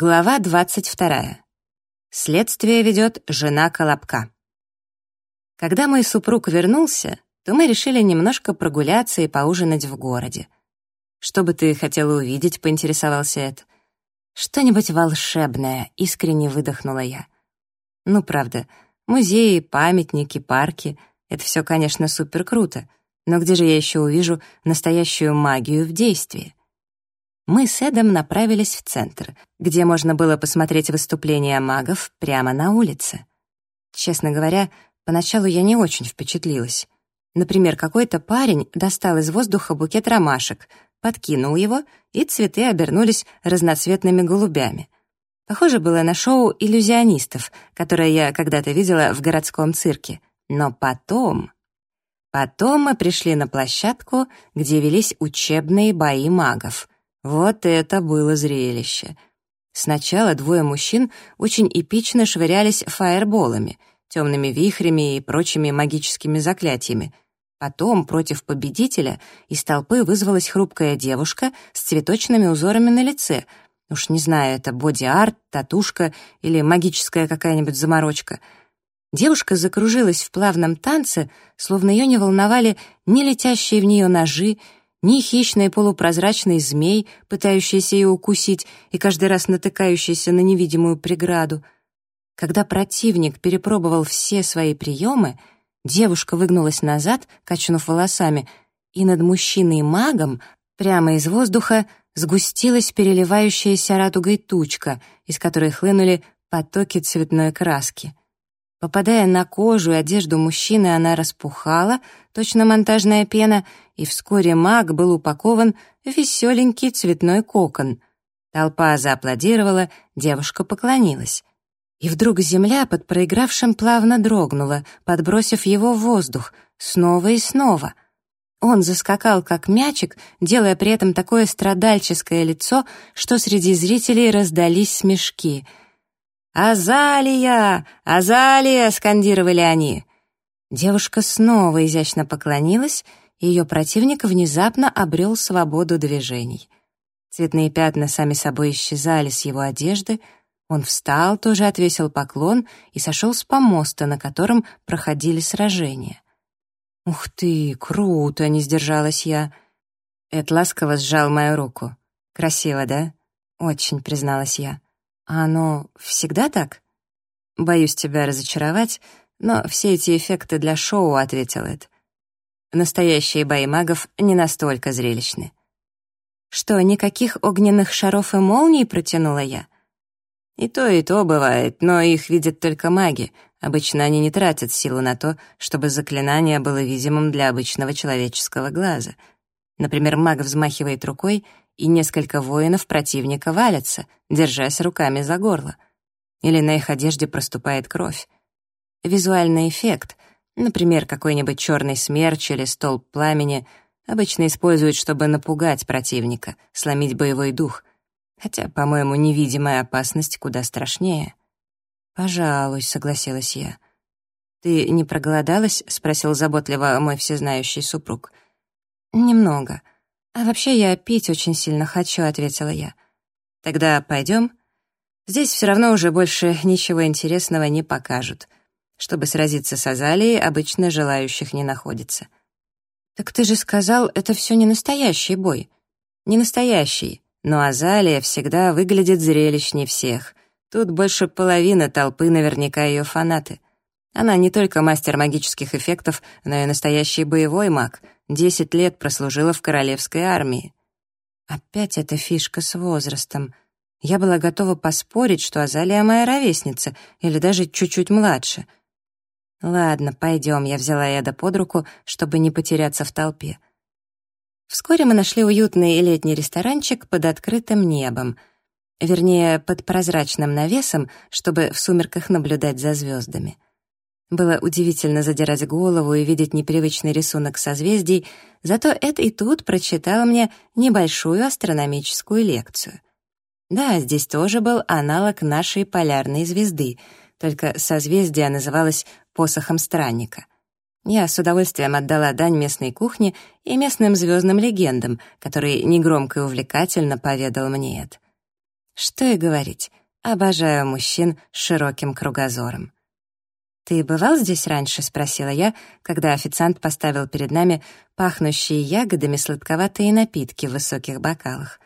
Глава 22. Следствие ведет жена Колобка. Когда мой супруг вернулся, то мы решили немножко прогуляться и поужинать в городе. «Что бы ты хотела увидеть?» — поинтересовался Эд. «Что-нибудь волшебное», — искренне выдохнула я. «Ну, правда, музеи, памятники, парки — это все, конечно, супер круто, но где же я еще увижу настоящую магию в действии?» Мы с Эдом направились в центр, где можно было посмотреть выступления магов прямо на улице. Честно говоря, поначалу я не очень впечатлилась. Например, какой-то парень достал из воздуха букет ромашек, подкинул его, и цветы обернулись разноцветными голубями. Похоже было на шоу иллюзионистов, которое я когда-то видела в городском цирке. Но потом... Потом мы пришли на площадку, где велись учебные бои магов — вот это было зрелище. Сначала двое мужчин очень эпично швырялись фаерболами, темными вихрями и прочими магическими заклятиями. Потом против победителя из толпы вызвалась хрупкая девушка с цветочными узорами на лице. Уж не знаю, это боди-арт, татушка или магическая какая-нибудь заморочка. Девушка закружилась в плавном танце, словно ее не волновали ни летящие в нее ножи, ни хищный полупрозрачный змей, пытающийся ее укусить и каждый раз натыкающийся на невидимую преграду. Когда противник перепробовал все свои приемы, девушка выгнулась назад, качнув волосами, и над мужчиной-магом прямо из воздуха сгустилась переливающаяся радугой тучка, из которой хлынули потоки цветной краски. Попадая на кожу и одежду мужчины, она распухала, точно монтажная пена, и вскоре маг был упакован в веселенький цветной кокон. Толпа зааплодировала, девушка поклонилась. И вдруг земля под проигравшим плавно дрогнула, подбросив его в воздух, снова и снова. Он заскакал, как мячик, делая при этом такое страдальческое лицо, что среди зрителей раздались смешки — «Азалия! Азалия!» — скандировали они. Девушка снова изящно поклонилась, и ее противник внезапно обрел свободу движений. Цветные пятна сами собой исчезали с его одежды, он встал, тоже отвесил поклон и сошел с помоста, на котором проходили сражения. «Ух ты, круто!» — не сдержалась я. Эд ласково сжал мою руку. «Красиво, да?» «Очень», — призналась я. А оно всегда так? Боюсь тебя разочаровать, но все эти эффекты для шоу, ответил Эд. Настоящие бои магов не настолько зрелищны. Что, никаких огненных шаров и молний протянула я? И то, и то бывает, но их видят только маги. Обычно они не тратят силу на то, чтобы заклинание было видимым для обычного человеческого глаза. Например, маг взмахивает рукой, и несколько воинов противника валятся, держась руками за горло. Или на их одежде проступает кровь. Визуальный эффект, например, какой-нибудь черный смерч или столб пламени, обычно используют, чтобы напугать противника, сломить боевой дух. Хотя, по-моему, невидимая опасность куда страшнее. «Пожалуй», — согласилась я. «Ты не проголодалась?» — спросил заботливо мой всезнающий супруг. «Немного. «А вообще я пить очень сильно хочу», — ответила я. «Тогда пойдем. Здесь все равно уже больше ничего интересного не покажут. Чтобы сразиться с Азалией, обычно желающих не находится». «Так ты же сказал, это все не настоящий бой». «Не настоящий, но Азалия всегда выглядит зрелищней всех. Тут больше половины толпы наверняка ее фанаты. Она не только мастер магических эффектов, но и настоящий боевой маг — Десять лет прослужила в королевской армии. Опять эта фишка с возрастом. Я была готова поспорить, что Азалия моя ровесница, или даже чуть-чуть младше. Ладно, пойдем, я взяла Эда под руку, чтобы не потеряться в толпе. Вскоре мы нашли уютный летний ресторанчик под открытым небом. Вернее, под прозрачным навесом, чтобы в сумерках наблюдать за звездами. Было удивительно задирать голову и видеть непривычный рисунок созвездий, зато это и тут прочитал мне небольшую астрономическую лекцию. Да, здесь тоже был аналог нашей полярной звезды, только созвездие называлось посохом странника. Я с удовольствием отдала дань местной кухне и местным звездным легендам, которые негромко и увлекательно поведал мне это. Что и говорить, обожаю мужчин с широким кругозором. «Ты бывал здесь раньше?» — спросила я, когда официант поставил перед нами пахнущие ягодами сладковатые напитки в высоких бокалах.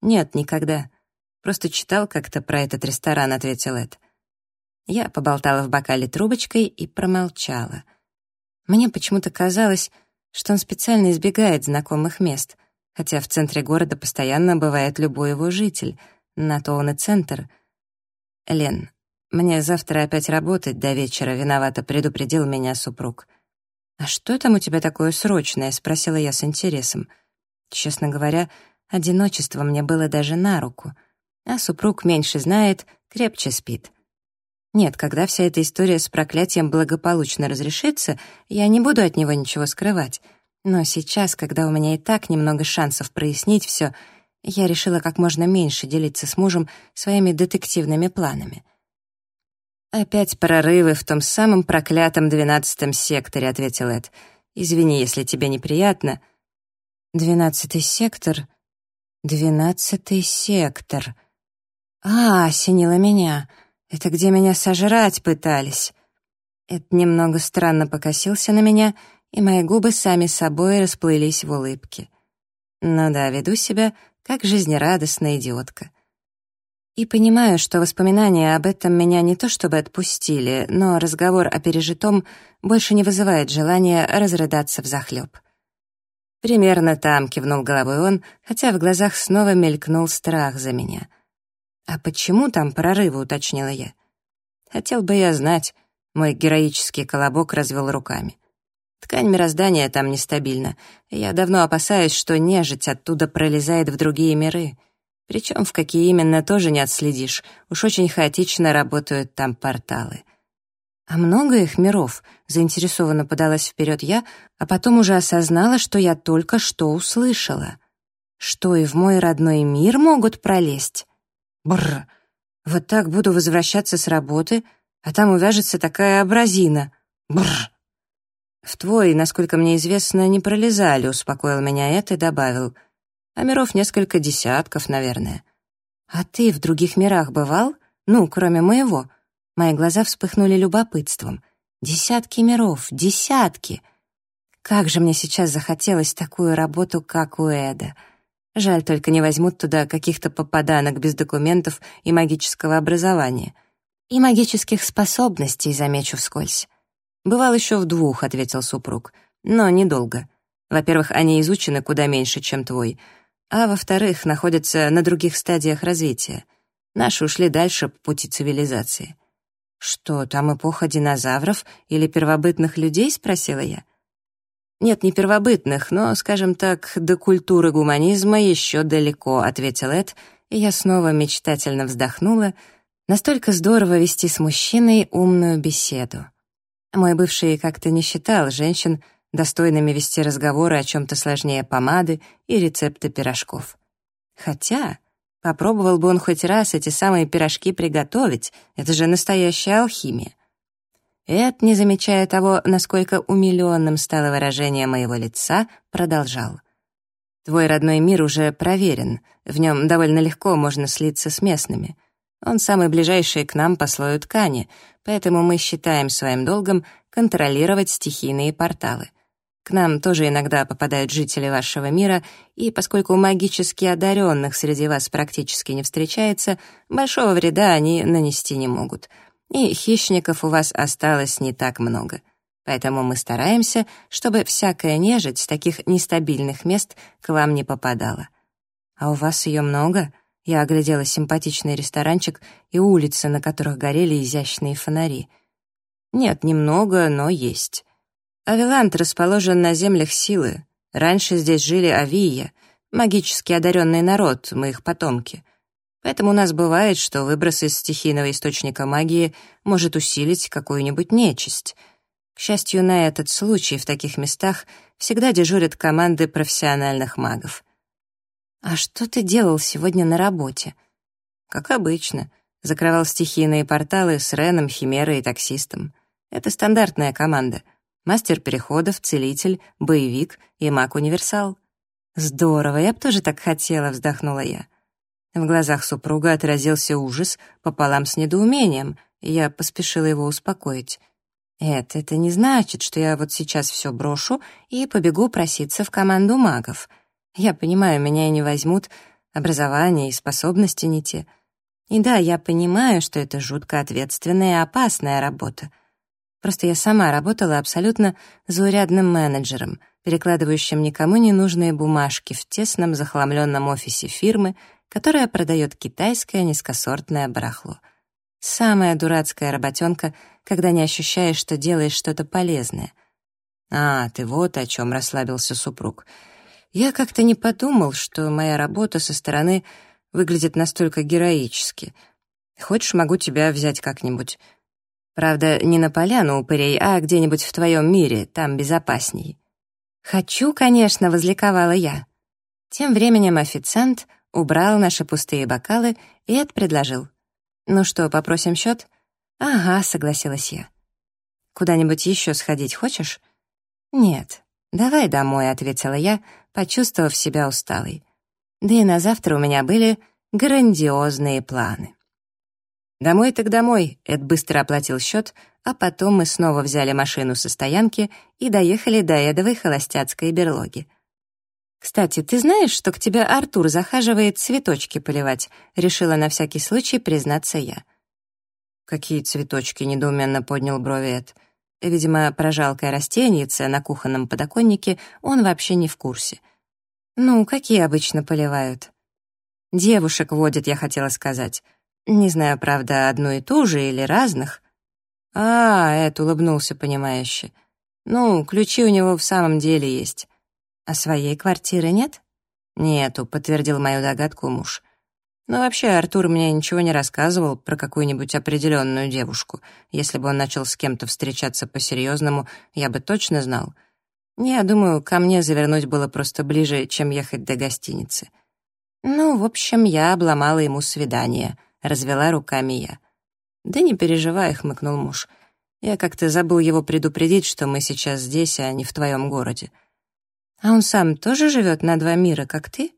«Нет, никогда. Просто читал как-то про этот ресторан», — ответил Эд. Я поболтала в бокале трубочкой и промолчала. Мне почему-то казалось, что он специально избегает знакомых мест, хотя в центре города постоянно бывает любой его житель, на то он и центр. «Лен, мне завтра опять работать до вечера, виновато предупредил меня супруг. «А что там у тебя такое срочное?» — спросила я с интересом. Честно говоря, одиночество мне было даже на руку. А супруг меньше знает, крепче спит. Нет, когда вся эта история с проклятием благополучно разрешится, я не буду от него ничего скрывать. Но сейчас, когда у меня и так немного шансов прояснить все, я решила как можно меньше делиться с мужем своими детективными планами — «Опять прорывы в том самом проклятом двенадцатом секторе», — ответил Эд. «Извини, если тебе неприятно». «Двенадцатый сектор? Двенадцатый сектор. А, осенило меня. Это где меня сожрать пытались». Эд немного странно покосился на меня, и мои губы сами собой расплылись в улыбке. «Ну да, веду себя как жизнерадостная идиотка». И понимаю, что воспоминания об этом меня не то чтобы отпустили, но разговор о пережитом больше не вызывает желания разрыдаться взахлёб. «Примерно там», — кивнул головой он, хотя в глазах снова мелькнул страх за меня. «А почему там прорывы?» — уточнила я. «Хотел бы я знать». Мой героический колобок развел руками. Ткань мироздания там нестабильна. Я давно опасаюсь, что нежить оттуда пролезает в другие миры. Причем в какие именно тоже не отследишь. Уж очень хаотично работают там порталы. А много их миров? Заинтересованно подалась вперед я, а потом уже осознала, что я только что услышала. Что и в мой родной мир могут пролезть? Бррр. Вот так буду возвращаться с работы, а там увяжется такая образина. Бррр. В твой, насколько мне известно, не пролезали, успокоил меня это и добавил — а миров несколько десятков, наверное. А ты в других мирах бывал? Ну, кроме моего. Мои глаза вспыхнули любопытством. Десятки миров, десятки. Как же мне сейчас захотелось такую работу, как у Эда. Жаль, только не возьмут туда каких-то попаданок без документов и магического образования. И магических способностей, замечу вскользь. «Бывал еще в двух», — ответил супруг. «Но недолго. Во-первых, они изучены куда меньше, чем твой а во-вторых, находятся на других стадиях развития. Наши ушли дальше по пути цивилизации. «Что, там эпоха динозавров или первобытных людей?» — спросила я. «Нет, не первобытных, но, скажем так, до культуры гуманизма еще далеко», — ответил Эд, и я снова мечтательно вздохнула. Настолько здорово вести с мужчиной умную беседу. Мой бывший как-то не считал женщин достойными вести разговоры о чем-то сложнее помады и рецепта пирожков. Хотя попробовал бы он хоть раз эти самые пирожки приготовить, это же настоящая алхимия. Эд, не замечая того, насколько умиленным стало выражение моего лица, продолжал. «Твой родной мир уже проверен, в нем довольно легко можно слиться с местными. Он самый ближайший к нам по слою ткани, поэтому мы считаем своим долгом контролировать стихийные порталы. К нам тоже иногда попадают жители вашего мира, и поскольку магически одаренных среди вас практически не встречается, большого вреда они нанести не могут. И хищников у вас осталось не так много. Поэтому мы стараемся, чтобы всякая нежить с таких нестабильных мест к вам не попадала. А у вас ее много? Я оглядела симпатичный ресторанчик и улицы, на которых горели изящные фонари. Нет, немного, но есть. Авилант расположен на землях силы. Раньше здесь жили Авия, магически одаренный народ, мы их потомки. Поэтому у нас бывает, что выброс из стихийного источника магии может усилить какую-нибудь нечисть. К счастью, на этот случай в таких местах всегда дежурят команды профессиональных магов. «А что ты делал сегодня на работе?» «Как обычно. Закрывал стихийные порталы с Реном, Химерой и таксистом. Это стандартная команда — мастер переходов, целитель, боевик и маг-универсал. Здорово, я бы тоже так хотела, вздохнула я. В глазах супруга отразился ужас пополам с недоумением, и я поспешила его успокоить. «Эд, это не значит, что я вот сейчас все брошу и побегу проситься в команду магов. Я понимаю, меня и не возьмут, образование и способности не те. И да, я понимаю, что это жутко ответственная и опасная работа. Просто я сама работала абсолютно заурядным менеджером, перекладывающим никому не нужные бумажки в тесном захламленном офисе фирмы, которая продает китайское низкосортное барахло. Самая дурацкая работенка, когда не ощущаешь, что делаешь что-то полезное. «А, ты вот о чем расслабился супруг. Я как-то не подумал, что моя работа со стороны выглядит настолько героически. Хочешь, могу тебя взять как-нибудь. Правда, не на поляну упырей, а где-нибудь в твоем мире, там безопасней». «Хочу, конечно», — возликовала я. Тем временем официант убрал наши пустые бокалы и предложил. «Ну что, попросим счет?» «Ага», — согласилась я. «Куда-нибудь еще сходить хочешь?» «Нет, давай домой», — ответила я, почувствовав себя усталой. Да и на завтра у меня были грандиозные планы. «Домой так домой», — Эд быстро оплатил счет, а потом мы снова взяли машину со стоянки и доехали до Эдовой холостяцкой берлоги. «Кстати, ты знаешь, что к тебе Артур захаживает цветочки поливать?» — решила на всякий случай признаться я. «Какие цветочки?» — недоуменно поднял брови Эд. Видимо, про жалкое растенице на кухонном подоконнике он вообще не в курсе. «Ну, какие обычно поливают?» «Девушек водит, я хотела сказать. Не знаю, правда, одну и ту же или разных». «А, Эд улыбнулся понимающе. Ну, ключи у него в самом деле есть. А своей квартиры нет? Нету, подтвердил мою догадку муж. Но вообще Артур мне ничего не рассказывал про какую-нибудь определенную девушку. Если бы он начал с кем-то встречаться по-серьезному, я бы точно знал. Я думаю, ко мне завернуть было просто ближе, чем ехать до гостиницы. Ну, в общем, я обломала ему свидание, развела руками я. «Да не переживай», — хмыкнул муж. «Я как-то забыл его предупредить, что мы сейчас здесь, а не в твоем городе». «А он сам тоже живет на два мира, как ты?»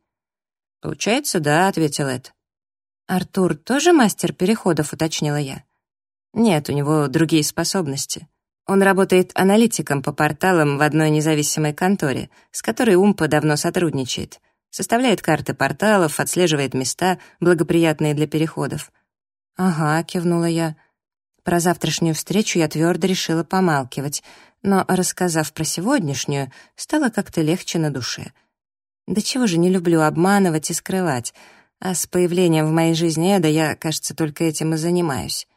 «Получается, да», — ответил Эд. «Артур тоже мастер переходов», — уточнила я. «Нет, у него другие способности. Он работает аналитиком по порталам в одной независимой конторе, с которой Умпа давно сотрудничает. Составляет карты порталов, отслеживает места, благоприятные для переходов». «Ага», — кивнула я. Про завтрашнюю встречу я твердо решила помалкивать — но, рассказав про сегодняшнюю, стало как-то легче на душе. Да чего же не люблю обманывать и скрывать, а с появлением в моей жизни Эда я, кажется, только этим и занимаюсь.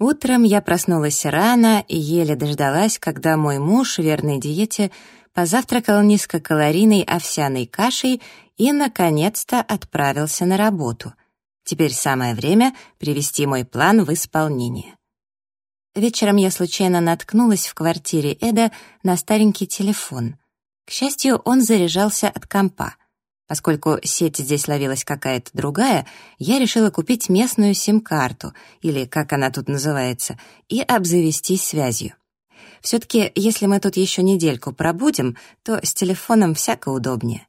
Утром я проснулась рано и еле дождалась, когда мой муж, верной диете, позавтракал низкокалорийной овсяной кашей и, наконец-то, отправился на работу. Теперь самое время привести мой план в исполнение. Вечером я случайно наткнулась в квартире Эда на старенький телефон. К счастью, он заряжался от компа. Поскольку сеть здесь ловилась какая-то другая, я решила купить местную сим-карту, или как она тут называется, и обзавестись связью. Все-таки, если мы тут еще недельку пробудем, то с телефоном всяко удобнее.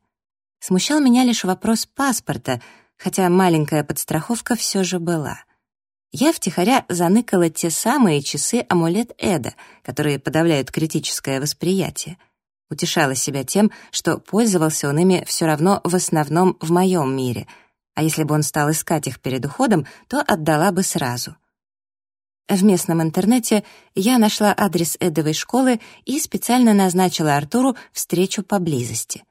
Смущал меня лишь вопрос паспорта, хотя маленькая подстраховка все же была — я втихаря заныкала те самые часы амулет Эда, которые подавляют критическое восприятие. Утешала себя тем, что пользовался он ими все равно в основном в моем мире, а если бы он стал искать их перед уходом, то отдала бы сразу. В местном интернете я нашла адрес Эдовой школы и специально назначила Артуру встречу поблизости.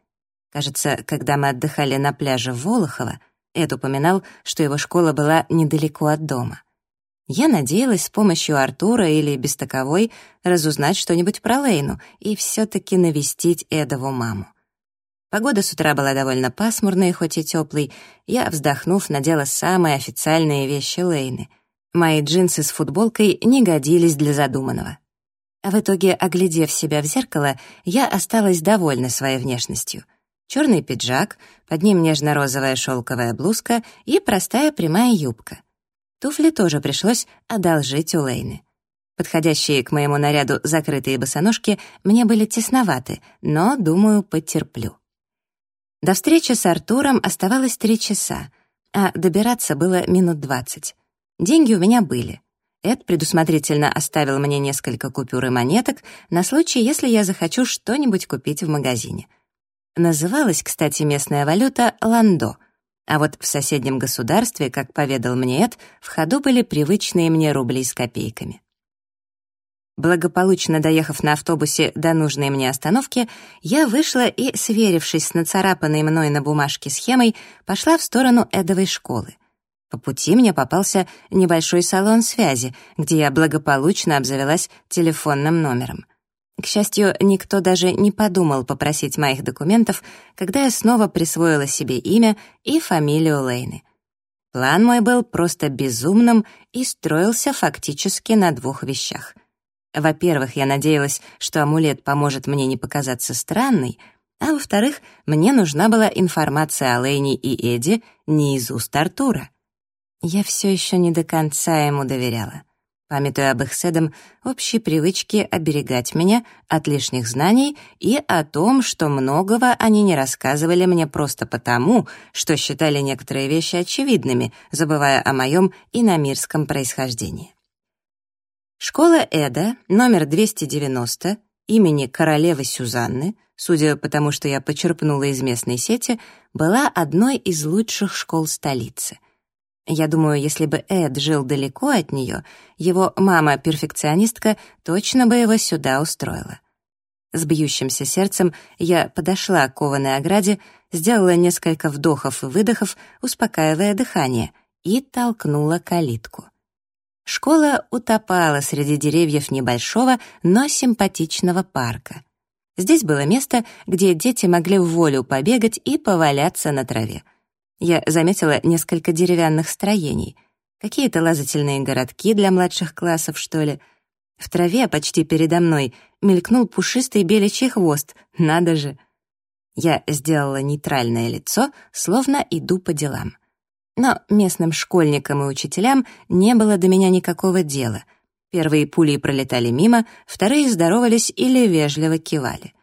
Кажется, когда мы отдыхали на пляже в Волохово, Эд упоминал, что его школа была недалеко от дома. Я надеялась с помощью Артура или без таковой разузнать что-нибудь про Лейну и все-таки навестить Эдову маму. Погода с утра была довольно пасмурной, хоть и теплой. Я, вздохнув, надела самые официальные вещи Лейны. Мои джинсы с футболкой не годились для задуманного. В итоге, оглядев себя в зеркало, я осталась довольна своей внешностью. Черный пиджак, под ним нежно-розовая шелковая блузка и простая прямая юбка — Туфли тоже пришлось одолжить у Лейны. Подходящие к моему наряду закрытые босоножки мне были тесноваты, но, думаю, потерплю. До встречи с Артуром оставалось три часа, а добираться было минут двадцать. Деньги у меня были. Эд предусмотрительно оставил мне несколько купюр и монеток на случай, если я захочу что-нибудь купить в магазине. Называлась, кстати, местная валюта «ландо», а вот в соседнем государстве, как поведал мне Эд, в ходу были привычные мне рубли с копейками. Благополучно доехав на автобусе до нужной мне остановки, я вышла и, сверившись с нацарапанной мной на бумажке схемой, пошла в сторону Эдовой школы. По пути мне попался небольшой салон связи, где я благополучно обзавелась телефонным номером. К счастью, никто даже не подумал попросить моих документов, когда я снова присвоила себе имя и фамилию Лейны. План мой был просто безумным и строился фактически на двух вещах. Во-первых, я надеялась, что амулет поможет мне не показаться странной, а во-вторых, мне нужна была информация о Лейне и Эдди не из уст Артура. Я все еще не до конца ему доверяла, памятуя об их седом общей привычке оберегать меня от лишних знаний и о том, что многого они не рассказывали мне просто потому, что считали некоторые вещи очевидными, забывая о моем иномирском происхождении. Школа Эда, номер 290, имени королевы Сюзанны, судя по тому, что я почерпнула из местной сети, была одной из лучших школ столицы — я думаю, если бы Эд жил далеко от нее, его мама-перфекционистка точно бы его сюда устроила. С бьющимся сердцем я подошла к кованой ограде, сделала несколько вдохов и выдохов, успокаивая дыхание, и толкнула калитку. Школа утопала среди деревьев небольшого, но симпатичного парка. Здесь было место, где дети могли в волю побегать и поваляться на траве я заметила несколько деревянных строений. Какие-то лазательные городки для младших классов, что ли. В траве почти передо мной мелькнул пушистый беличий хвост. Надо же! Я сделала нейтральное лицо, словно иду по делам. Но местным школьникам и учителям не было до меня никакого дела. Первые пули пролетали мимо, вторые здоровались или вежливо кивали.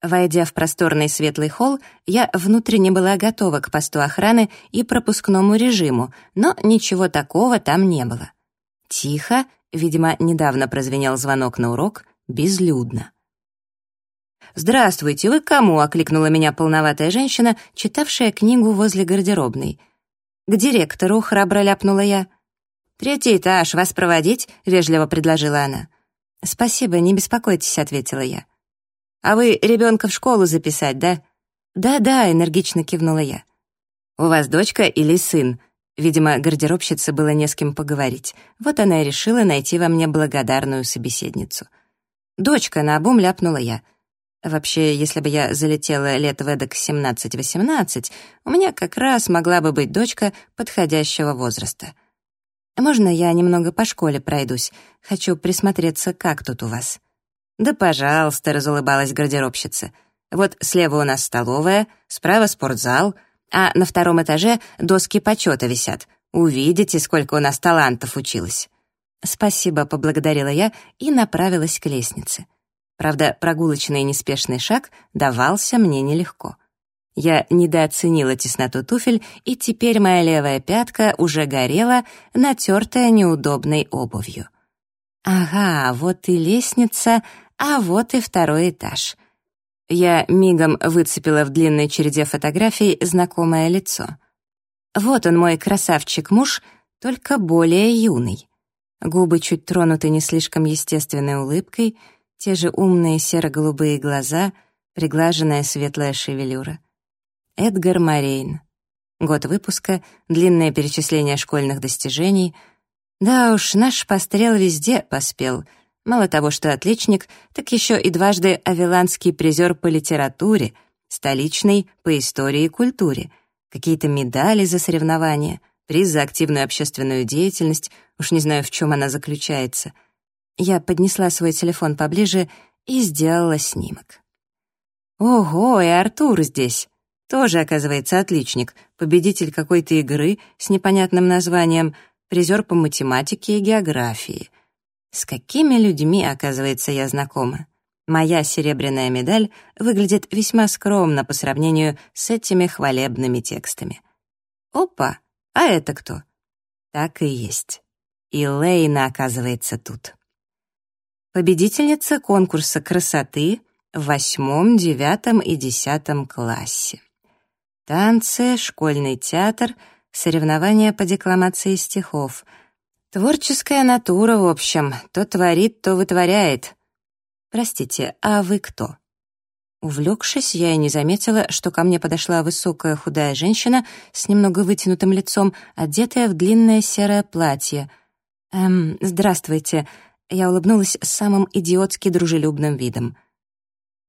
Войдя в просторный светлый холл, я внутренне была готова к посту охраны и пропускному режиму, но ничего такого там не было. Тихо, видимо, недавно прозвенел звонок на урок, безлюдно. «Здравствуйте, вы кому?» — окликнула меня полноватая женщина, читавшая книгу возле гардеробной. «К директору», — храбро ляпнула я. «Третий этаж, вас проводить?» — вежливо предложила она. «Спасибо, не беспокойтесь», — ответила я. «А вы ребенка в школу записать, да?» «Да-да», — энергично кивнула я. «У вас дочка или сын?» Видимо, гардеробщице было не с кем поговорить. Вот она и решила найти во мне благодарную собеседницу. «Дочка», — наобум ляпнула я. Вообще, если бы я залетела лет в эдак 17-18, у меня как раз могла бы быть дочка подходящего возраста. «Можно я немного по школе пройдусь? Хочу присмотреться, как тут у вас?» «Да пожалуйста», — разулыбалась гардеробщица. «Вот слева у нас столовая, справа спортзал, а на втором этаже доски почета висят. Увидите, сколько у нас талантов училось». «Спасибо», — поблагодарила я и направилась к лестнице. Правда, прогулочный неспешный шаг давался мне нелегко. Я недооценила тесноту туфель, и теперь моя левая пятка уже горела, натертая неудобной обувью. Ага, вот и лестница, а вот и второй этаж. Я мигом выцепила в длинной череде фотографий знакомое лицо. Вот он, мой красавчик-муж, только более юный. Губы чуть тронуты не слишком естественной улыбкой, те же умные серо-голубые глаза, приглаженная светлая шевелюра. Эдгар Морейн. Год выпуска, длинное перечисление школьных достижений. Да уж, наш пострел везде поспел — Мало того, что отличник, так еще и дважды авиланский призер по литературе, столичный по истории и культуре, какие-то медали за соревнования, приз за активную общественную деятельность, уж не знаю, в чем она заключается. Я поднесла свой телефон поближе и сделала снимок. Ого, и Артур здесь. Тоже, оказывается, отличник, победитель какой-то игры с непонятным названием, призер по математике и географии — с какими людьми, оказывается, я знакома? Моя серебряная медаль выглядит весьма скромно по сравнению с этими хвалебными текстами. Опа! А это кто? Так и есть. И Лейна, оказывается, тут. Победительница конкурса красоты в восьмом, девятом и десятом классе. Танцы, школьный театр, соревнования по декламации стихов. Творческая натура, в общем, то творит, то вытворяет. Простите, а вы кто? Увлекшись, я и не заметила, что ко мне подошла высокая худая женщина с немного вытянутым лицом, одетая в длинное серое платье. «Эм, здравствуйте», — я улыбнулась самым идиотски дружелюбным видом.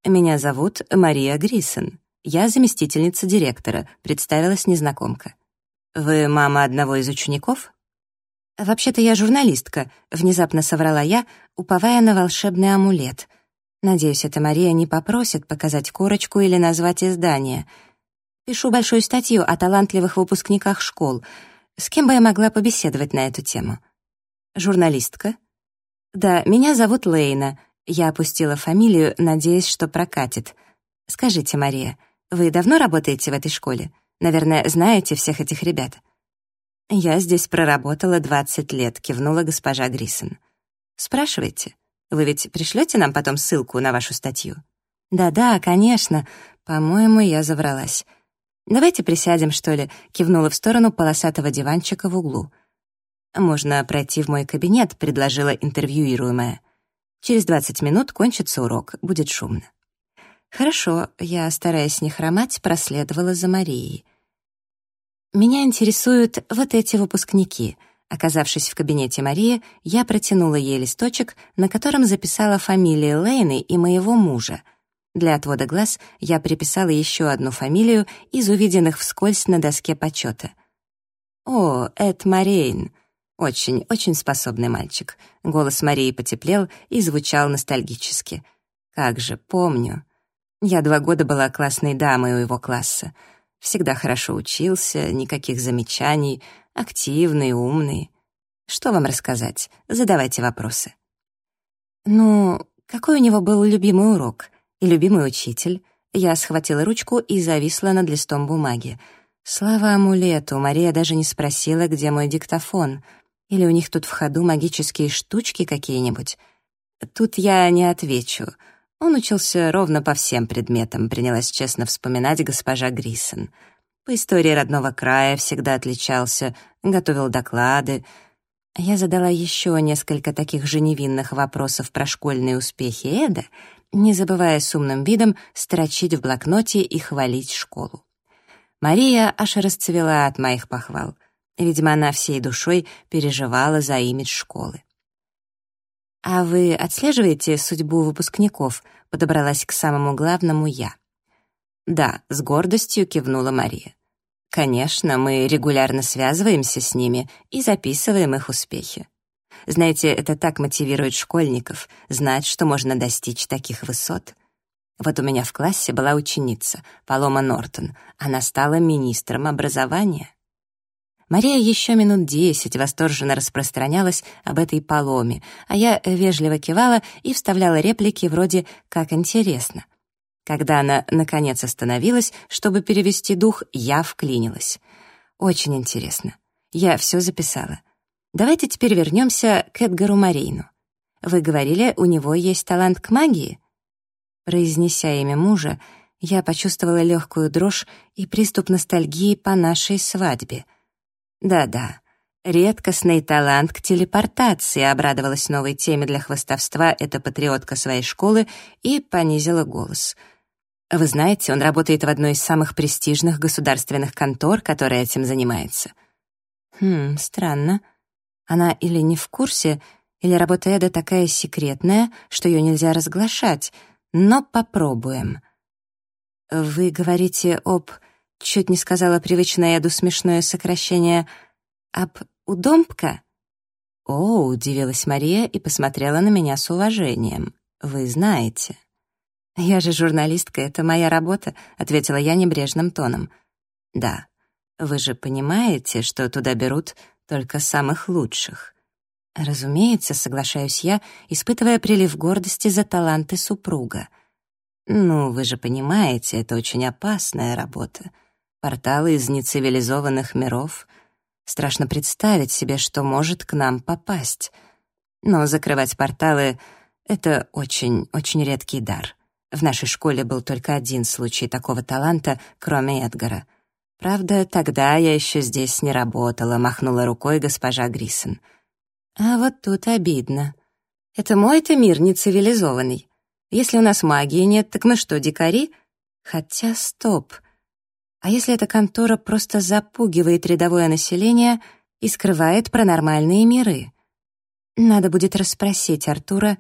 «Меня зовут Мария Грисон. Я заместительница директора», — представилась незнакомка. «Вы мама одного из учеников?» «Вообще-то я журналистка», — внезапно соврала я, уповая на волшебный амулет — Надеюсь, эта Мария не попросит показать корочку или назвать издание. Пишу большую статью о талантливых выпускниках школ. С кем бы я могла побеседовать на эту тему? Журналистка? Да, меня зовут Лейна. Я опустила фамилию, надеясь, что прокатит. Скажите, Мария, вы давно работаете в этой школе? Наверное, знаете всех этих ребят. Я здесь проработала 20 лет, кивнула госпожа Грисон. Спрашивайте. Вы ведь пришлете нам потом ссылку на вашу статью? Да-да, конечно. По-моему, я завралась. Давайте присядем, что ли, кивнула в сторону полосатого диванчика в углу. Можно пройти в мой кабинет, предложила интервьюируемая. Через 20 минут кончится урок, будет шумно. Хорошо, я, стараясь не хромать, проследовала за Марией. Меня интересуют вот эти выпускники — Оказавшись в кабинете Марии, я протянула ей листочек, на котором записала фамилии Лейны и моего мужа. Для отвода глаз я приписала еще одну фамилию из увиденных вскользь на доске почета. «О, Эд Марейн!» Очень, очень способный мальчик. Голос Марии потеплел и звучал ностальгически. Как же, помню. Я два года была классной дамой у его класса. Всегда хорошо учился, никаких замечаний, активный, умный. Что вам рассказать? Задавайте вопросы. Ну, какой у него был любимый урок и любимый учитель? Я схватила ручку и зависла над листом бумаги. Слава амулету, Мария даже не спросила, где мой диктофон. Или у них тут в ходу магические штучки какие-нибудь. Тут я не отвечу. Он учился ровно по всем предметам, принялась честно вспоминать госпожа Грисон. По истории родного края всегда отличался, готовил доклады. Я задала еще несколько таких же невинных вопросов про школьные успехи Эда, не забывая с умным видом строчить в блокноте и хвалить школу. Мария аж расцвела от моих похвал. Видимо, она всей душой переживала за имидж школы. «А вы отслеживаете судьбу выпускников?» — подобралась к самому главному я. «Да», — с гордостью кивнула Мария. «Конечно, мы регулярно связываемся с ними и записываем их успехи. Знаете, это так мотивирует школьников, знать, что можно достичь таких высот. Вот у меня в классе была ученица, Палома Нортон. Она стала министром образования. Мария еще минут десять восторженно распространялась об этой поломе, а я вежливо кивала и вставляла реплики вроде «как интересно». Когда она, наконец, остановилась, чтобы перевести дух, я вклинилась. «Очень интересно. Я все записала. Давайте теперь вернемся к Эдгару Марину. Вы говорили, у него есть талант к магии?» Произнеся имя мужа, я почувствовала легкую дрожь и приступ ностальгии по нашей свадьбе — да-да, редкостный талант к телепортации, обрадовалась новой теме для хвастовства эта патриотка своей школы и понизила голос. Вы знаете, он работает в одной из самых престижных государственных контор, которая этим занимается. Хм, странно. Она или не в курсе, или работа Эда такая секретная, что ее нельзя разглашать, но попробуем. Вы говорите об Чуть не сказала привычное Эду смешное сокращение «Об удомпка?» «О», — удивилась Мария и посмотрела на меня с уважением. «Вы знаете». «Я же журналистка, это моя работа», — ответила я небрежным тоном. «Да, вы же понимаете, что туда берут только самых лучших». «Разумеется», — соглашаюсь я, испытывая прилив гордости за таланты супруга. «Ну, вы же понимаете, это очень опасная работа порталы из нецивилизованных миров. Страшно представить себе, что может к нам попасть. Но закрывать порталы — это очень-очень редкий дар. В нашей школе был только один случай такого таланта, кроме Эдгара. Правда, тогда я еще здесь не работала, махнула рукой госпожа Грисон. А вот тут обидно. Это мой-то мир нецивилизованный. Если у нас магии нет, так мы что, дикари? Хотя, стоп. А если эта контора просто запугивает рядовое население и скрывает паранормальные миры? Надо будет расспросить Артура,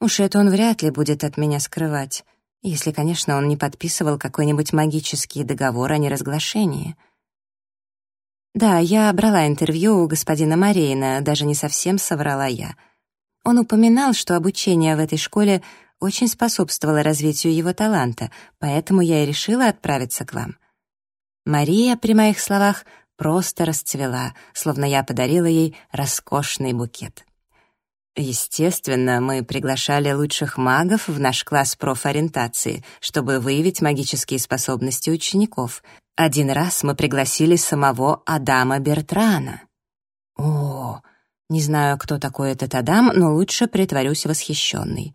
уж это он вряд ли будет от меня скрывать, если, конечно, он не подписывал какой-нибудь магический договор о неразглашении. Да, я брала интервью у господина Марейна, даже не совсем соврала я. Он упоминал, что обучение в этой школе очень способствовало развитию его таланта, поэтому я и решила отправиться к вам. Мария при моих словах просто расцвела, словно я подарила ей роскошный букет. Естественно, мы приглашали лучших магов в наш класс профориентации, чтобы выявить магические способности учеников. Один раз мы пригласили самого Адама Бертрана. О, не знаю, кто такой этот Адам, но лучше притворюсь восхищенной.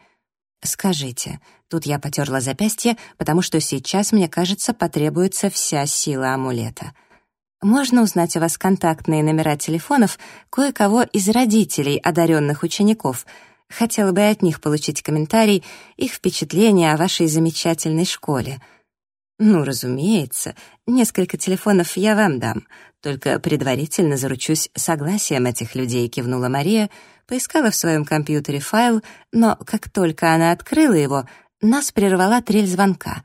«Скажите». Тут я потерла запястье, потому что сейчас, мне кажется, потребуется вся сила амулета. «Можно узнать у вас контактные номера телефонов кое-кого из родителей одаренных учеников? Хотела бы от них получить комментарий, их впечатления о вашей замечательной школе». «Ну, разумеется, несколько телефонов я вам дам, только предварительно заручусь согласием этих людей», — кивнула Мария, — поискала в своем компьютере файл, но как только она открыла его, нас прервала трель звонка.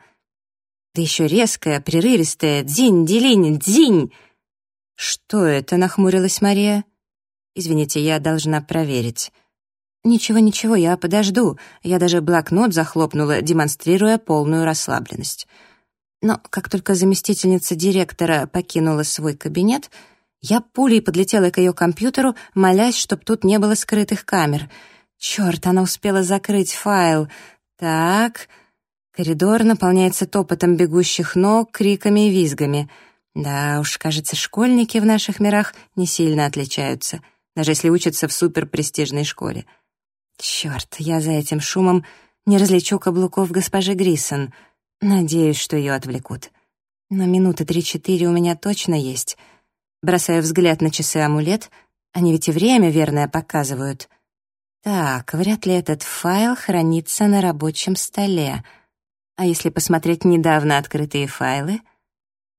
Да еще резкая, прерывистая «дзинь-делинь, дзинь!» «Что это?» — нахмурилась Мария. «Извините, я должна проверить». «Ничего-ничего, я подожду». Я даже блокнот захлопнула, демонстрируя полную расслабленность. Но как только заместительница директора покинула свой кабинет — я пулей подлетела к ее компьютеру, молясь, чтоб тут не было скрытых камер. Черт, она успела закрыть файл. Так... Коридор наполняется топотом бегущих ног, криками и визгами. Да уж, кажется, школьники в наших мирах не сильно отличаются, даже если учатся в суперпрестижной школе. Черт, я за этим шумом не различу каблуков госпожи Грисон. Надеюсь, что ее отвлекут. Но минуты три-четыре у меня точно есть — Бросаю взгляд на часы-амулет. Они ведь и время верное показывают. Так, вряд ли этот файл хранится на рабочем столе. А если посмотреть недавно открытые файлы?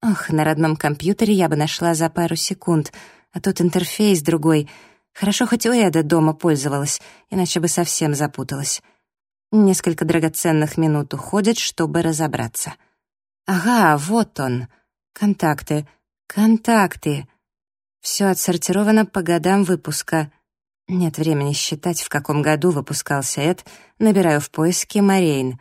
Ох, на родном компьютере я бы нашла за пару секунд, а тут интерфейс другой. Хорошо, хоть у Эда дома пользовалась, иначе бы совсем запуталась. Несколько драгоценных минут уходит, чтобы разобраться. Ага, вот он. Контакты. Контакты. Все отсортировано по годам выпуска. Нет времени считать, в каком году выпускался Эд. Набираю в поиске Марейн.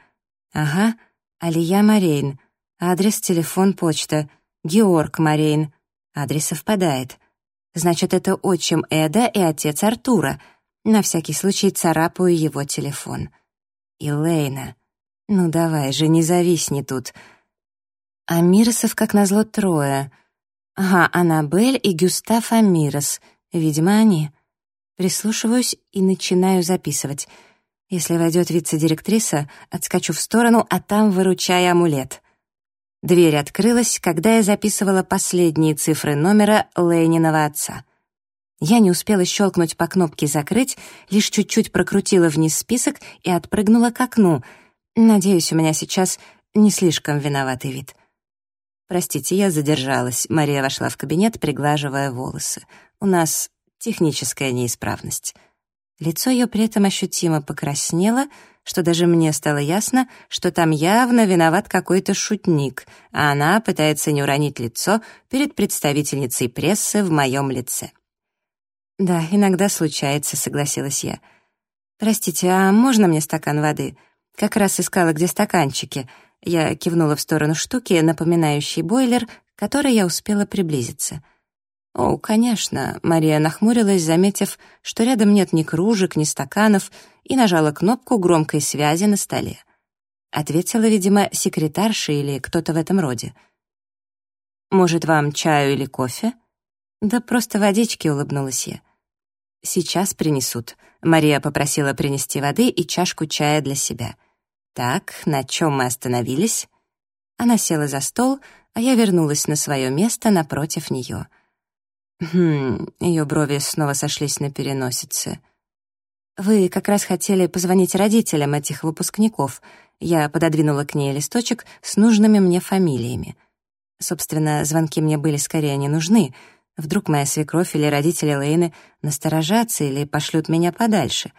Ага, Алия Марейн. Адрес, телефон, почта. Георг Марейн. Адрес совпадает. Значит, это отчим Эда и отец Артура. На всякий случай царапаю его телефон. Илейна. Ну давай же, не зависни тут. А Миросов, как назло, трое — Ага, Аннабель и Гюстав Амирос. Видимо, они. Прислушиваюсь и начинаю записывать. Если войдет вице-директриса, отскочу в сторону, а там выручай амулет. Дверь открылась, когда я записывала последние цифры номера Лениного отца. Я не успела щелкнуть по кнопке «Закрыть», лишь чуть-чуть прокрутила вниз список и отпрыгнула к окну. Надеюсь, у меня сейчас не слишком виноватый вид. «Простите, я задержалась». Мария вошла в кабинет, приглаживая волосы. «У нас техническая неисправность». Лицо ее при этом ощутимо покраснело, что даже мне стало ясно, что там явно виноват какой-то шутник, а она пытается не уронить лицо перед представительницей прессы в моем лице. «Да, иногда случается», — согласилась я. «Простите, а можно мне стакан воды? Как раз искала, где стаканчики. Я кивнула в сторону штуки, напоминающей бойлер, к которой я успела приблизиться. «О, конечно», — Мария нахмурилась, заметив, что рядом нет ни кружек, ни стаканов, и нажала кнопку громкой связи на столе. Ответила, видимо, секретарша или кто-то в этом роде. «Может, вам чаю или кофе?» «Да просто водички», — улыбнулась я. «Сейчас принесут». Мария попросила принести воды и чашку чая для себя. «Так, на чем мы остановились?» Она села за стол, а я вернулась на свое место напротив нее. Хм, ее брови снова сошлись на переносице. «Вы как раз хотели позвонить родителям этих выпускников». Я пододвинула к ней листочек с нужными мне фамилиями. Собственно, звонки мне были скорее не нужны. Вдруг моя свекровь или родители Лейны насторожатся или пошлют меня подальше.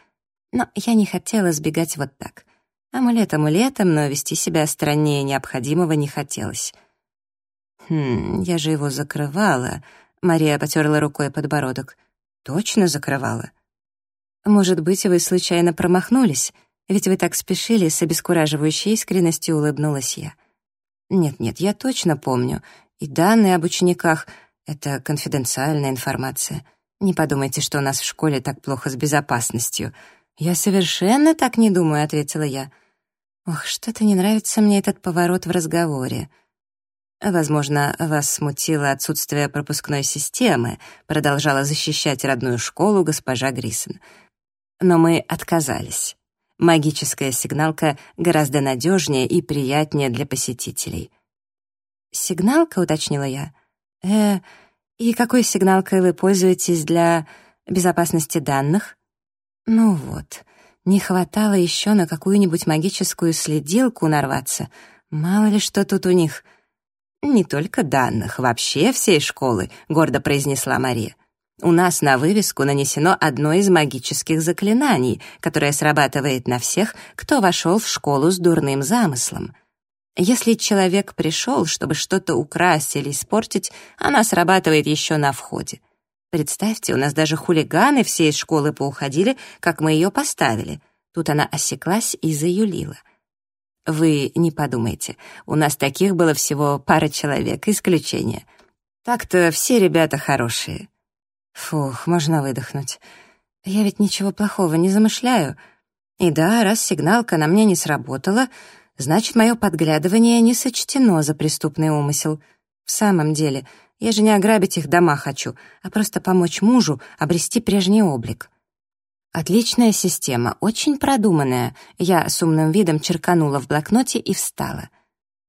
Но я не хотела сбегать вот так. Амулет амулетом, но вести себя страннее необходимого не хотелось. «Хм, я же его закрывала», — Мария потерла рукой подбородок. «Точно закрывала?» «Может быть, вы случайно промахнулись? Ведь вы так спешили, с обескураживающей искренностью улыбнулась я. Нет-нет, я точно помню. И данные об учениках — это конфиденциальная информация. Не подумайте, что у нас в школе так плохо с безопасностью. Я совершенно так не думаю, — ответила я. Ох, что-то не нравится мне этот поворот в разговоре. Возможно, вас смутило отсутствие пропускной системы, продолжала защищать родную школу госпожа Грисон. Но мы отказались. Магическая сигналка гораздо надежнее и приятнее для посетителей. «Сигналка?» — уточнила я. «Э, и какой сигналкой вы пользуетесь для безопасности данных?» «Ну вот, не хватало еще на какую-нибудь магическую следилку нарваться. Мало ли что тут у них». «Не только данных, вообще всей школы», — гордо произнесла Мария. У нас на вывеску нанесено одно из магических заклинаний, которое срабатывает на всех, кто вошел в школу с дурным замыслом. Если человек пришел, чтобы что-то украсть или испортить, она срабатывает еще на входе. Представьте, у нас даже хулиганы все из школы поуходили, как мы ее поставили. Тут она осеклась и заюлила. Вы не подумайте, у нас таких было всего пара человек, исключение. Так-то все ребята хорошие. Фух, можно выдохнуть. Я ведь ничего плохого не замышляю. И да, раз сигналка на мне не сработала, значит, мое подглядывание не сочтено за преступный умысел. В самом деле, я же не ограбить их дома хочу, а просто помочь мужу обрести прежний облик. Отличная система, очень продуманная. Я с умным видом черканула в блокноте и встала.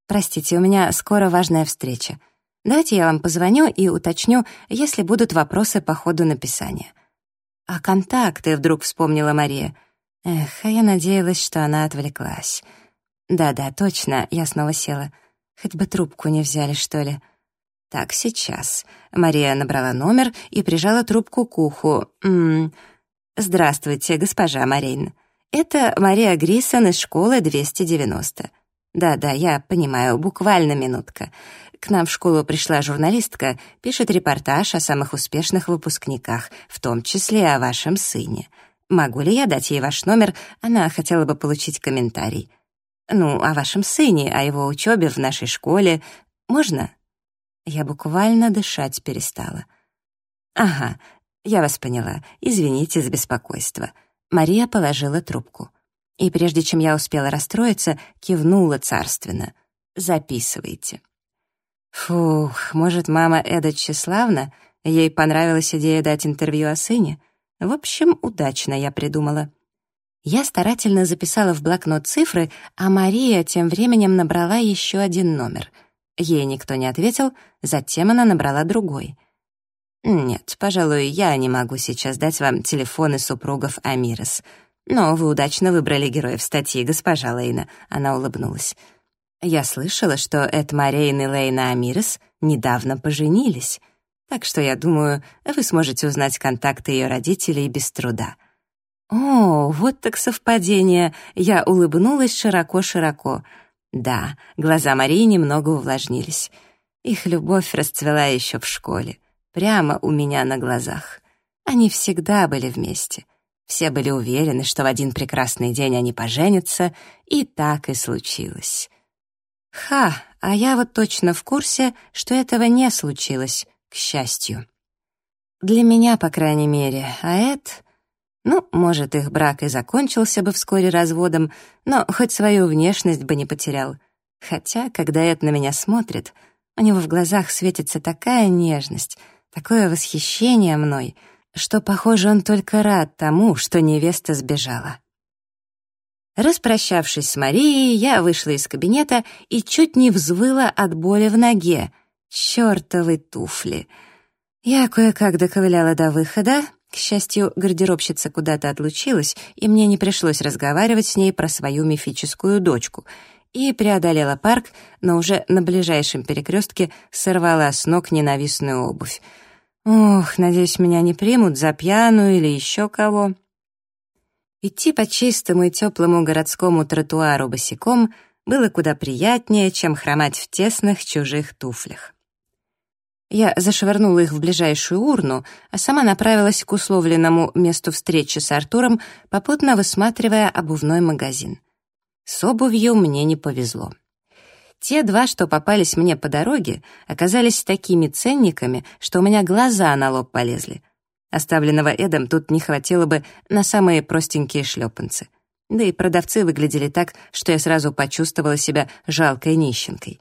Простите, у меня скоро важная встреча. Давайте я вам позвоню и уточню, если будут вопросы по ходу написания». «А контакты?» — вдруг вспомнила Мария. Эх, а я надеялась, что она отвлеклась. «Да-да, точно», — я снова села. «Хоть бы трубку не взяли, что ли?» «Так, сейчас». Мария набрала номер и прижала трубку к уху. «М -м, «Здравствуйте, госпожа Марейн. Это Мария Грисон из школы 290. Да-да, я понимаю, буквально минутка. К нам в школу пришла журналистка, пишет репортаж о самых успешных выпускниках, в том числе о вашем сыне. Могу ли я дать ей ваш номер? Она хотела бы получить комментарий. Ну, о вашем сыне, о его учебе в нашей школе. Можно? Я буквально дышать перестала. Ага, я вас поняла. Извините за беспокойство. Мария положила трубку. И прежде чем я успела расстроиться, кивнула царственно. «Записывайте». Фух, может, мама Эда тщеславна? Ей понравилась идея дать интервью о сыне? В общем, удачно я придумала. Я старательно записала в блокнот цифры, а Мария тем временем набрала еще один номер. Ей никто не ответил, затем она набрала другой. «Нет, пожалуй, я не могу сейчас дать вам телефоны супругов Амирес. Но вы удачно выбрали героев статьи, госпожа Лейна», — она улыбнулась. Я слышала, что Эд Морейн и Лейна Амирес недавно поженились, так что, я думаю, вы сможете узнать контакты ее родителей без труда. О, вот так совпадение. Я улыбнулась широко-широко. Да, глаза Марии немного увлажнились. Их любовь расцвела еще в школе, прямо у меня на глазах. Они всегда были вместе. Все были уверены, что в один прекрасный день они поженятся, и так и случилось. Ха, а я вот точно в курсе, что этого не случилось, к счастью. Для меня, по крайней мере, а Эд... Ну, может, их брак и закончился бы вскоре разводом, но хоть свою внешность бы не потерял. Хотя, когда Эд на меня смотрит, у него в глазах светится такая нежность, Такое восхищение мной, что, похоже, он только рад тому, что невеста сбежала. Распрощавшись с Марией, я вышла из кабинета и чуть не взвыла от боли в ноге. Чёртовы туфли! Я кое-как доковыляла до выхода. К счастью, гардеробщица куда-то отлучилась, и мне не пришлось разговаривать с ней про свою мифическую дочку. И преодолела парк, но уже на ближайшем перекрестке сорвала с ног ненавистную обувь. Ох, надеюсь, меня не примут за пьяную или еще кого. Идти по чистому и теплому городскому тротуару босиком было куда приятнее, чем хромать в тесных чужих туфлях. Я зашвырнула их в ближайшую урну, а сама направилась к условленному месту встречи с Артуром, попутно высматривая обувной магазин. С обувью мне не повезло. Те два, что попались мне по дороге, оказались такими ценниками, что у меня глаза на лоб полезли — Оставленного Эдом тут не хватило бы на самые простенькие шлепанцы. Да и продавцы выглядели так, что я сразу почувствовала себя жалкой нищенкой.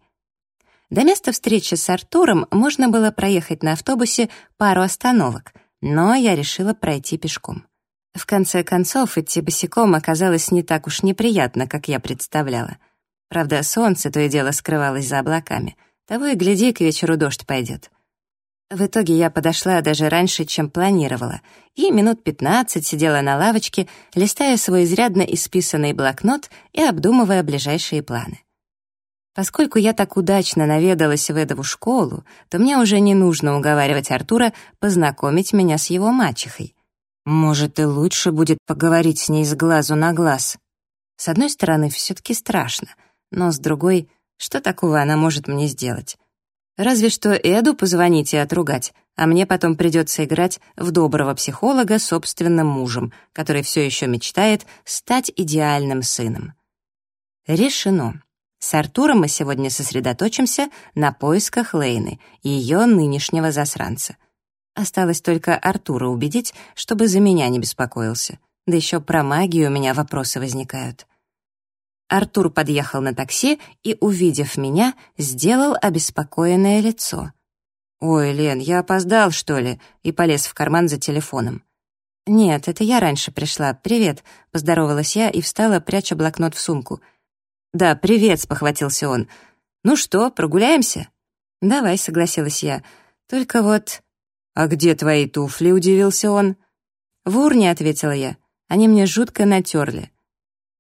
До места встречи с Артуром можно было проехать на автобусе пару остановок, но я решила пройти пешком. В конце концов, идти босиком оказалось не так уж неприятно, как я представляла. Правда, солнце то и дело скрывалось за облаками. Того и гляди, к вечеру дождь пойдет. В итоге я подошла даже раньше, чем планировала, и минут пятнадцать сидела на лавочке, листая свой изрядно исписанный блокнот и обдумывая ближайшие планы. Поскольку я так удачно наведалась в Эдову школу, то мне уже не нужно уговаривать Артура познакомить меня с его мачехой. Может, и лучше будет поговорить с ней с глазу на глаз. С одной стороны, все-таки страшно, но с другой, что такого она может мне сделать? Разве что Эду позвонить и отругать, а мне потом придется играть в доброго психолога собственным мужем, который все еще мечтает стать идеальным сыном. Решено. С Артуром мы сегодня сосредоточимся на поисках Лейны и ее нынешнего засранца. Осталось только Артура убедить, чтобы за меня не беспокоился. Да еще про магию у меня вопросы возникают. Артур подъехал на такси и, увидев меня, сделал обеспокоенное лицо. «Ой, Лен, я опоздал, что ли?» и полез в карман за телефоном. «Нет, это я раньше пришла. Привет», — поздоровалась я и встала, пряча блокнот в сумку. «Да, привет», — спохватился он. «Ну что, прогуляемся?» «Давай», — согласилась я. «Только вот...» «А где твои туфли?» — удивился он. «В урне», — ответила я. «Они мне жутко натерли».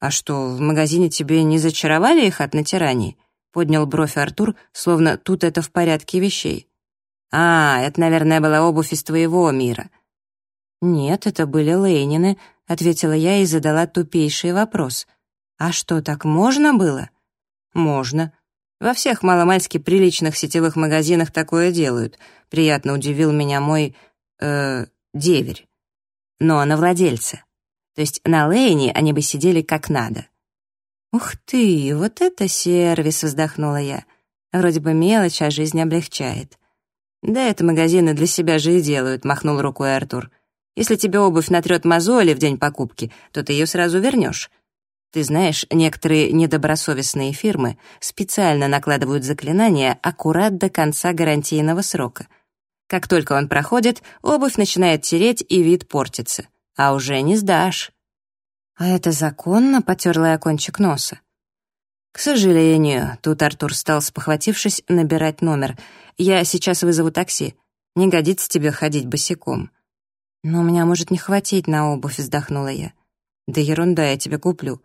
«А что, в магазине тебе не зачаровали их от натираний?» — поднял бровь Артур, словно тут это в порядке вещей. «А, это, наверное, была обувь из твоего мира». «Нет, это были Лейнины», — ответила я и задала тупейший вопрос. «А что, так можно было?» «Можно. Во всех маломальски приличных сетевых магазинах такое делают», — приятно удивил меня мой... э... деверь. «Но на владельца». То есть на Лейне они бы сидели как надо. «Ух ты, вот это сервис!» — вздохнула я. «Вроде бы мелочь, а жизнь облегчает». «Да это магазины для себя же и делают», — махнул рукой Артур. «Если тебе обувь натрет мозоли в день покупки, то ты ее сразу вернешь. Ты знаешь, некоторые недобросовестные фирмы специально накладывают заклинания аккурат до конца гарантийного срока. Как только он проходит, обувь начинает тереть и вид портится а уже не сдашь». «А это законно?» — потерла я кончик носа. «К сожалению», — тут Артур стал, спохватившись, набирать номер. «Я сейчас вызову такси. Не годится тебе ходить босиком». «Но у меня может не хватить на обувь», — вздохнула я. «Да ерунда, я тебе куплю».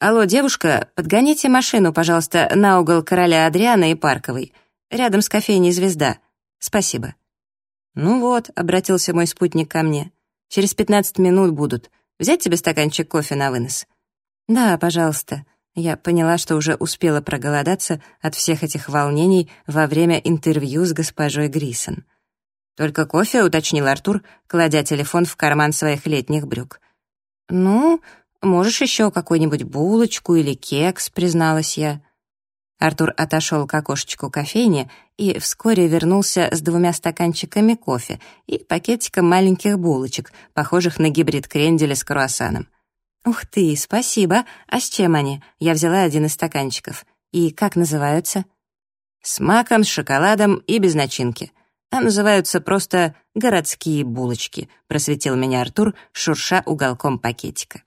«Алло, девушка, подгоните машину, пожалуйста, на угол короля Адриана и Парковой, рядом с кофейней «Звезда». Спасибо». «Ну вот», — обратился мой спутник ко мне, Через пятнадцать минут будут. Взять тебе стаканчик кофе на вынос?» «Да, пожалуйста». Я поняла, что уже успела проголодаться от всех этих волнений во время интервью с госпожой Грисон. «Только кофе», — уточнил Артур, кладя телефон в карман своих летних брюк. «Ну, можешь еще какую-нибудь булочку или кекс», — призналась я. Артур отошел к окошечку кофейни и вскоре вернулся с двумя стаканчиками кофе и пакетиком маленьких булочек, похожих на гибрид кренделя с круассаном. «Ух ты, спасибо! А с чем они?» Я взяла один из стаканчиков. «И как называются?» «С маком, с шоколадом и без начинки». а называются просто «городские булочки», просветил меня Артур, шурша уголком пакетика.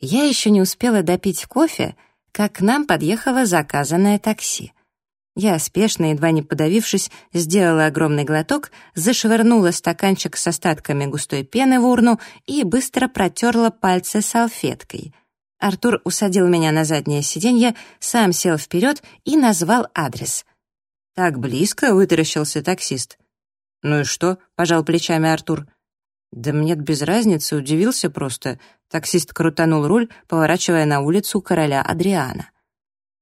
Я еще не успела допить кофе, как к нам подъехало заказанное такси. Я спешно, едва не подавившись, сделала огромный глоток, зашвырнула стаканчик с остатками густой пены в урну и быстро протерла пальцы салфеткой. Артур усадил меня на заднее сиденье, сам сел вперед и назвал адрес. «Так близко?» — вытаращился таксист. «Ну и что?» — пожал плечами Артур. «Да мне без разницы, удивился просто». Таксист крутанул руль, поворачивая на улицу короля Адриана.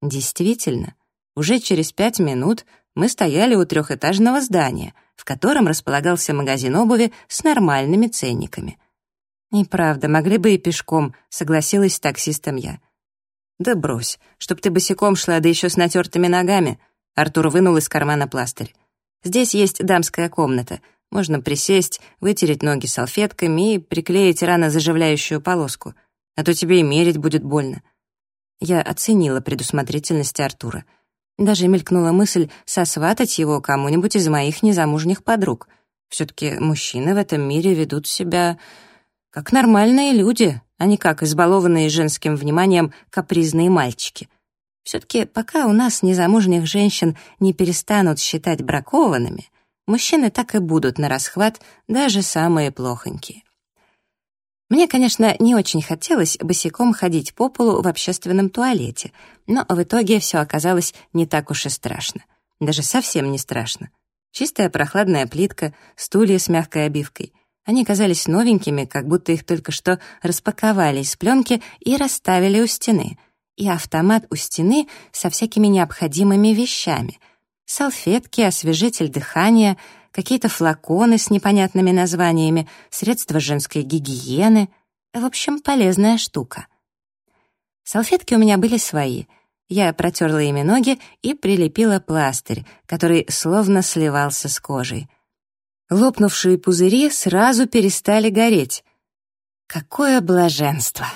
Действительно, уже через пять минут мы стояли у трехэтажного здания, в котором располагался магазин обуви с нормальными ценниками. «И правда, могли бы и пешком», — согласилась с таксистом я. «Да брось, чтоб ты босиком шла, да еще с натертыми ногами», — Артур вынул из кармана пластырь. «Здесь есть дамская комната. Можно присесть, вытереть ноги салфетками и приклеить ранозаживляющую полоску. А то тебе и мерить будет больно». Я оценила предусмотрительность Артура. Даже мелькнула мысль сосватать его кому-нибудь из моих незамужних подруг. Все-таки мужчины в этом мире ведут себя как нормальные люди, а не как избалованные женским вниманием капризные мальчики. Все-таки пока у нас незамужних женщин не перестанут считать бракованными, мужчины так и будут на расхват, даже самые плохонькие. Мне, конечно, не очень хотелось босиком ходить по полу в общественном туалете, но в итоге все оказалось не так уж и страшно. Даже совсем не страшно. Чистая прохладная плитка, стулья с мягкой обивкой — они казались новенькими, как будто их только что распаковали из пленки и расставили у стены. И автомат у стены со всякими необходимыми вещами. Салфетки, освежитель дыхания, какие-то флаконы с непонятными названиями, средства женской гигиены. В общем, полезная штука. Салфетки у меня были свои. Я протерла ими ноги и прилепила пластырь, который словно сливался с кожей. Лопнувшие пузыри сразу перестали гореть. Какое блаженство!